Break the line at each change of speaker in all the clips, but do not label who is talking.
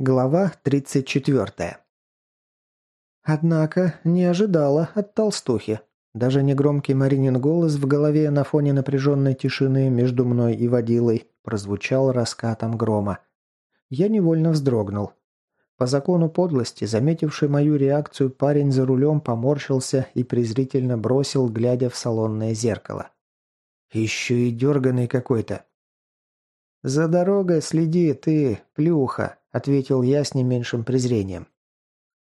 Глава 34. Однако не ожидала от толстухи. Даже негромкий Маринин голос в голове на фоне напряженной тишины между мной и водилой прозвучал раскатом грома. Я невольно вздрогнул. По закону подлости, заметивший мою реакцию, парень за рулем поморщился и презрительно бросил, глядя в салонное зеркало. «Еще и дерганый какой-то». «За дорогой следи, ты, плюха», – ответил я с не меньшим презрением.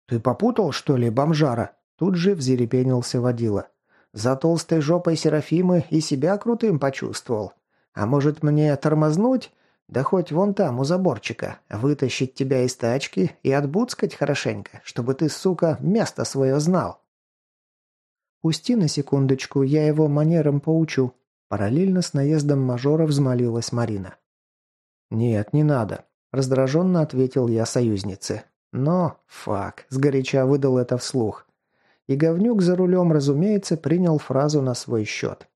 «Ты попутал, что ли, бомжара?» Тут же взерепенился водила. «За толстой жопой Серафимы и себя крутым почувствовал. А может мне тормознуть? Да хоть вон там, у заборчика. Вытащить тебя из тачки и отбуцкать хорошенько, чтобы ты, сука, место свое знал». «Пусти на секундочку, я его манерам поучу», Параллельно с наездом мажора взмолилась Марина. «Нет, не надо. Раздраженно ответил я союзнице. Но, фак, сгоряча выдал это вслух. И говнюк за рулем, разумеется, принял фразу на свой счет.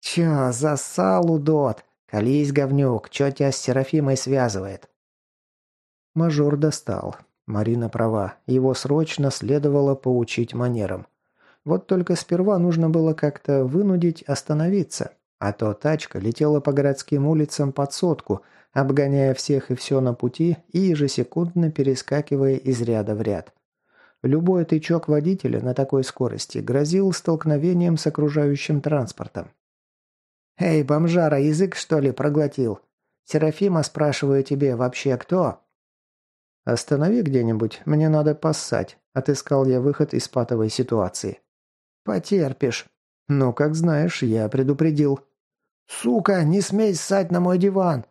«Чё, засал, удот? Колись, говнюк, чё тебя с Серафимой связывает?» Мажор достал. Марина права, его срочно следовало поучить манерам. Вот только сперва нужно было как-то вынудить остановиться, а то тачка летела по городским улицам под сотку – обгоняя всех и все на пути и ежесекундно перескакивая из ряда в ряд. Любой тычок водителя на такой скорости грозил столкновением с окружающим транспортом. «Эй, бомжара, язык что ли проглотил? Серафима, спрашиваю тебе, вообще кто?» «Останови где-нибудь, мне надо поссать», – отыскал я выход из патовой ситуации. «Потерпишь». «Ну, как знаешь, я предупредил». «Сука, не смей ссать на мой диван!»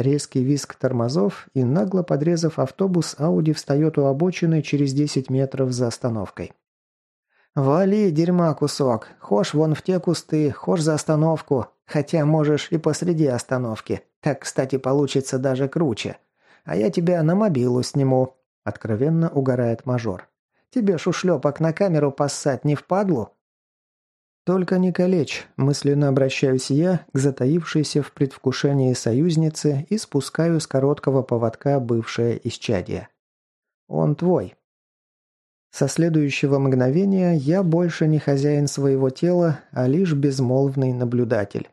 Резкий визг тормозов и нагло подрезав автобус, Ауди встает у обочины через 10 метров за остановкой. «Вали, дерьма кусок. Хошь вон в те кусты, хошь за остановку. Хотя можешь и посреди остановки. Так, кстати, получится даже круче. А я тебя на мобилу сниму», – откровенно угорает мажор. «Тебе шушлепок на камеру поссать не впадлу?» «Только не калечь», – мысленно обращаюсь я к затаившейся в предвкушении союзнице и спускаю с короткого поводка бывшее исчадие. «Он твой». Со следующего мгновения я больше не хозяин своего тела, а лишь безмолвный наблюдатель.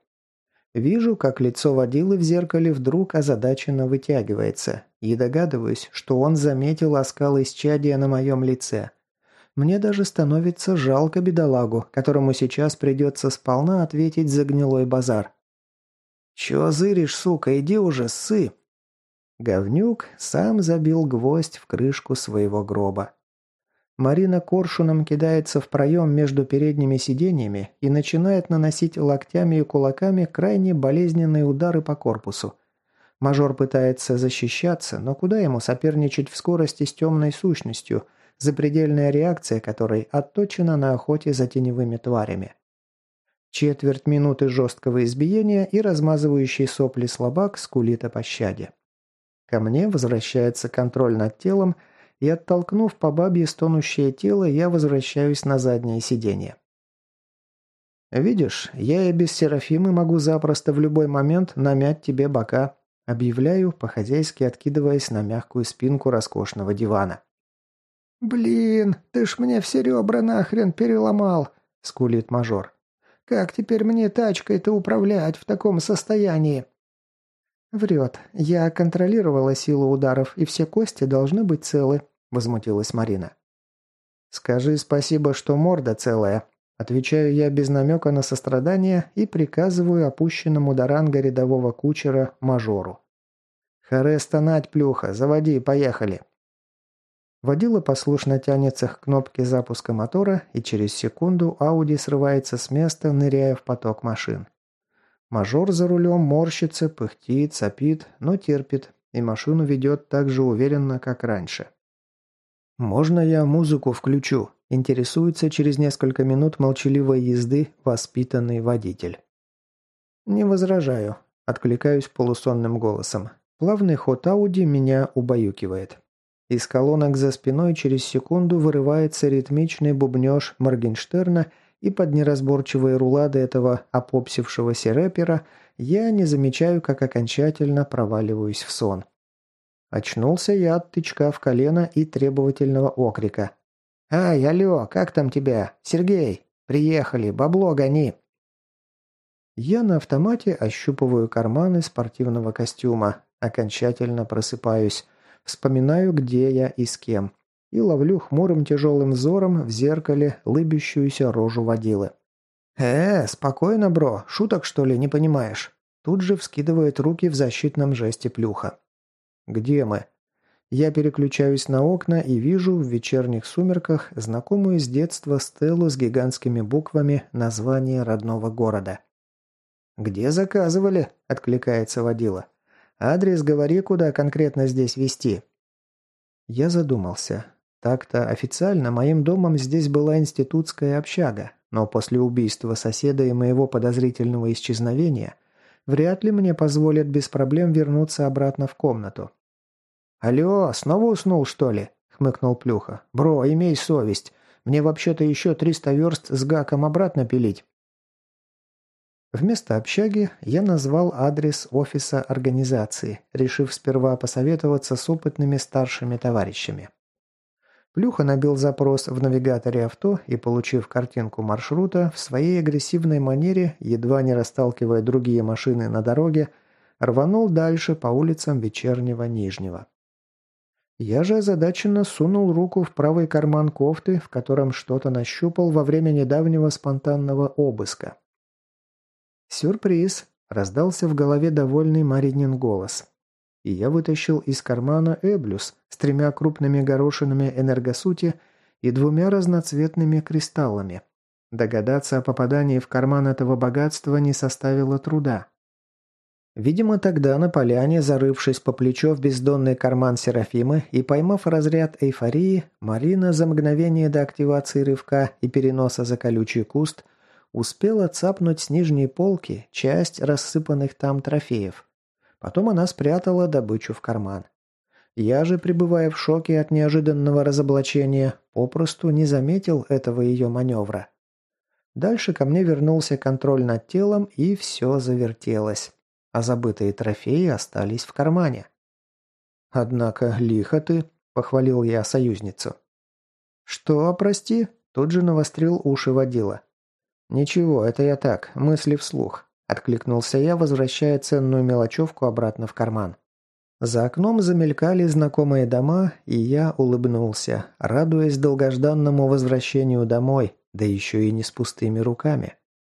Вижу, как лицо водилы в зеркале вдруг озадаченно вытягивается, и догадываюсь, что он заметил оскал исчадия на моем лице – мне даже становится жалко бедолагу, которому сейчас придется сполна ответить за гнилой базар. «Чё зыришь, сука, иди уже, ссы!» Говнюк сам забил гвоздь в крышку своего гроба. Марина коршуном кидается в проем между передними сиденьями и начинает наносить локтями и кулаками крайне болезненные удары по корпусу. Мажор пытается защищаться, но куда ему соперничать в скорости с темной сущностью – запредельная реакция которой отточена на охоте за теневыми тварями. Четверть минуты жесткого избиения и размазывающий сопли слабак скулит о пощаде. Ко мне возвращается контроль над телом, и, оттолкнув по бабье стонущее тело, я возвращаюсь на заднее сиденье. «Видишь, я и без Серафимы могу запросто в любой момент намять тебе бока», объявляю, по-хозяйски откидываясь на мягкую спинку роскошного дивана. «Блин, ты ж мне все ребра нахрен переломал!» – скулит мажор. «Как теперь мне тачкой-то управлять в таком состоянии?» «Врет. Я контролировала силу ударов, и все кости должны быть целы», – возмутилась Марина. «Скажи спасибо, что морда целая», – отвечаю я без намека на сострадание и приказываю опущенному до ранга рядового кучера мажору. «Харе стонать, плюха, заводи, поехали». Водила послушно тянется к кнопке запуска мотора, и через секунду Ауди срывается с места, ныряя в поток машин. Мажор за рулем морщится, пыхтит, сопит, но терпит, и машину ведет так же уверенно, как раньше. «Можно я музыку включу?» – интересуется через несколько минут молчаливой езды воспитанный водитель. «Не возражаю», – откликаюсь полусонным голосом. Плавный ход Ауди меня убаюкивает. Из колонок за спиной через секунду вырывается ритмичный бубнеж Моргенштерна, и под неразборчивые рулады этого опопсившегося рэпера я не замечаю, как окончательно проваливаюсь в сон. Очнулся я от тычка в колено и требовательного окрика. «Ай, алло, как там тебя? Сергей! Приехали, бабло гони!» Я на автомате ощупываю карманы спортивного костюма, окончательно просыпаюсь, вспоминаю, где я и с кем, и ловлю хмурым тяжелым взором в зеркале лыбящуюся рожу водилы. «Э, спокойно, бро, шуток что ли не понимаешь?» Тут же вскидывает руки в защитном жесте плюха. «Где мы?» Я переключаюсь на окна и вижу в вечерних сумерках знакомую с детства стелу с гигантскими буквами название родного города. «Где заказывали?» – откликается водила. «Адрес говори, куда конкретно здесь вести». Я задумался. Так-то официально моим домом здесь была институтская общага, но после убийства соседа и моего подозрительного исчезновения вряд ли мне позволят без проблем вернуться обратно в комнату. «Алло, снова уснул, что ли?» – хмыкнул Плюха. «Бро, имей совесть. Мне вообще-то еще триста верст с гаком обратно пилить». Вместо общаги я назвал адрес офиса организации, решив сперва посоветоваться с опытными старшими товарищами. Плюха набил запрос в навигаторе авто и, получив картинку маршрута, в своей агрессивной манере, едва не расталкивая другие машины на дороге, рванул дальше по улицам вечернего Нижнего. Я же озадаченно сунул руку в правый карман кофты, в котором что-то нащупал во время недавнего спонтанного обыска. «Сюрприз!» – раздался в голове довольный Маринин голос. И я вытащил из кармана Эблюс с тремя крупными горошинами энергосути и двумя разноцветными кристаллами. Догадаться о попадании в карман этого богатства не составило труда. Видимо, тогда на поляне, зарывшись по плечо в бездонный карман Серафимы и поймав разряд эйфории, Марина за мгновение до активации рывка и переноса за колючий куст успела цапнуть с нижней полки часть рассыпанных там трофеев. Потом она спрятала добычу в карман. Я же, пребывая в шоке от неожиданного разоблачения, попросту не заметил этого ее маневра. Дальше ко мне вернулся контроль над телом, и все завертелось а забытые трофеи остались в кармане. «Однако лихо ты», – похвалил я союзницу. «Что, прости?» – тут же навострил уши водила. «Ничего, это я так, мысли вслух», – откликнулся я, возвращая ценную мелочевку обратно в карман. За окном замелькали знакомые дома, и я улыбнулся, радуясь долгожданному возвращению домой, да еще и не с пустыми руками.